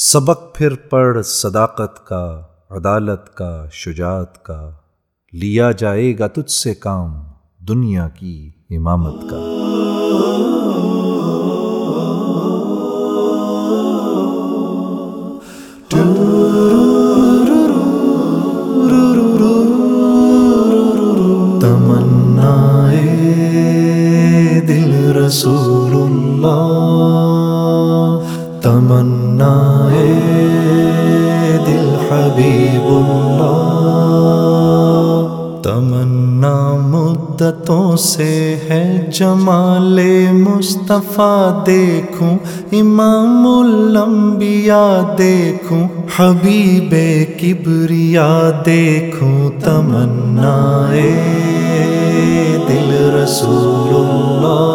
سبق پھر پڑھ صداقت کا، عدالت کا، شجاعت کا۔ لیا جائے گا تجھ سے کام، دنیا کی امامت کا۔ تمنا دل رسول اللہ۔ حبیب اللہ تمنا مدتوں سے ہے جمال مصطفیٰ، دیکھوں، امام الانبیاء دیکھوں، حبیب کبریا دیکھوں، تمنا دل رسول اللہ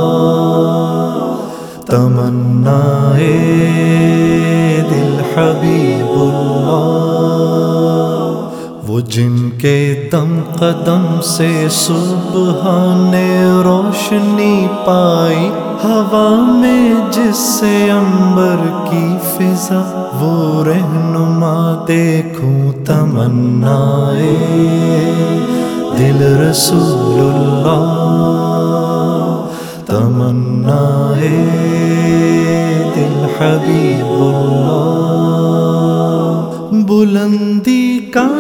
تمنا دل حبیب جن کے دم قدم سے صبح نے روشنی پائی، ہوا میں جس سے امبر کی فضا، وہ رہنما دیکھوں تمنا دل رسول اللہ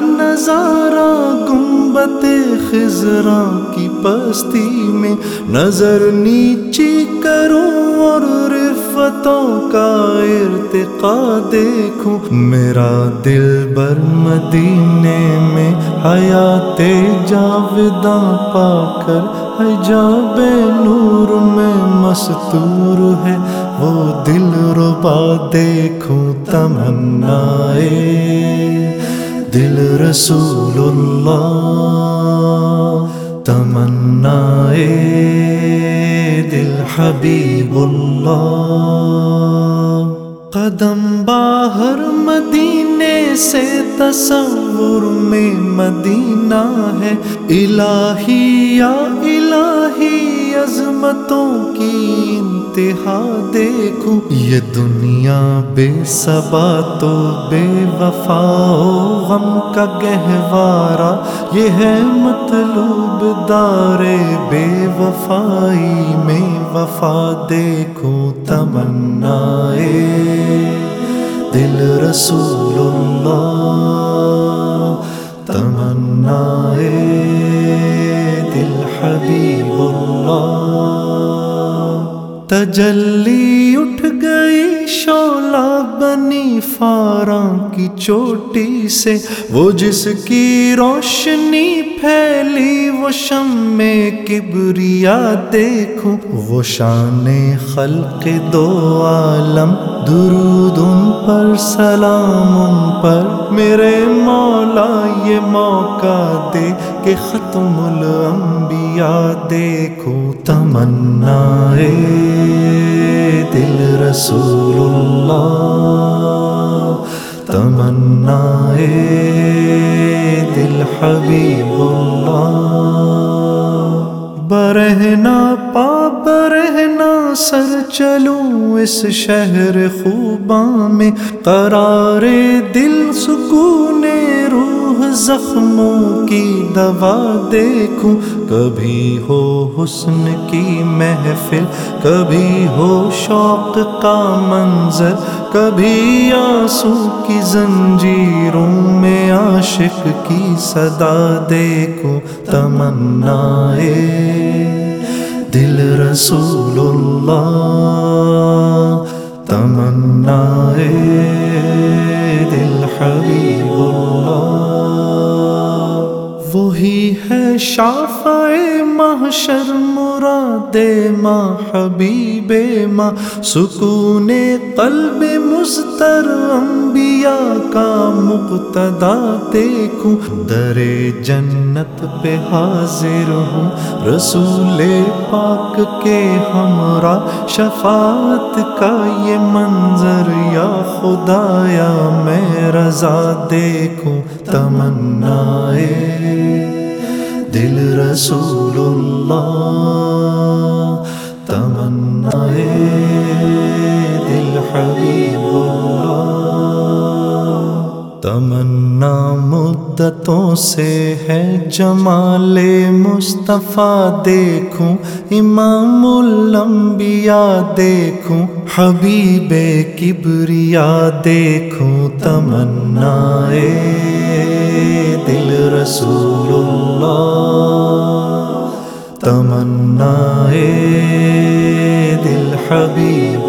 نظارہ گنبت خزراں کی پستی میں نظر نیچی کروں اور رفتوں کا ارتقا دیکھوں۔ میرا دل بر مدینے میں حیات جاوداں پا کر، حجاب نور میں مستور ہے۔ وہ دل ربا دیکھوں تمنا دل رسول اللہ تمنا دل حبیب اللہ قدم باہر مدینے سے تصور میں مدینہ ہے۔ الہی یا الہی، عظمتوں کی انتہا دیکھوں یہ دنیا بے صبا تو بے وفا غم کا گہوارا یہ ہے مطلوب دار بے وفائی میں وفا۔ دیکھوں تمنا دل رسول اللہ۔ تجلی اٹھ گئی شولا بنی فاراں کی چوٹی سے، وہ جس کی روشنی پھیلی، وہ شم میں کبریا دیکھوں، وہ شان خلق دو عالم، درود ان پر، سلام ان پر۔ میرے مولا، یہ موقع دے کہ ختم الانبیاء دیکھوں۔ تمنا دل رسول اللہ۔ حبیب اللہ برہنا پا برہنا سر چلوں اس شہر خوباں میں۔ قرار دل سکون زخموں کی دوا دیکھوں۔ کبھی ہو حسن کی محفل، کبھی ہو شوق کا منظر۔ کبھی آنسو کی زنجیروں میں عاشق کی صدا دیکھوں۔ تمنا دل رسول اللہ تمنا شافع محشر، مراد ماں حبیب ماں سکون قلب مستر انبیاء کا مقتدا دیکھوں. در جنت پہ حاضر ہوں، رسول پاک کے ہمراہ. شفاعت کا یہ منظر، یا خدایا میں رضا دیکھوں. تمنا دل رسول اللہ تمنا دل حبیب اللہ تمنا مدتوں سے ہے جمال مصطفیٰ، دیکھوں امام الانبیاء، دیکھوں حبیب کبریا، دیکھوں تمنا رسول اللہ تمنا دل حبیب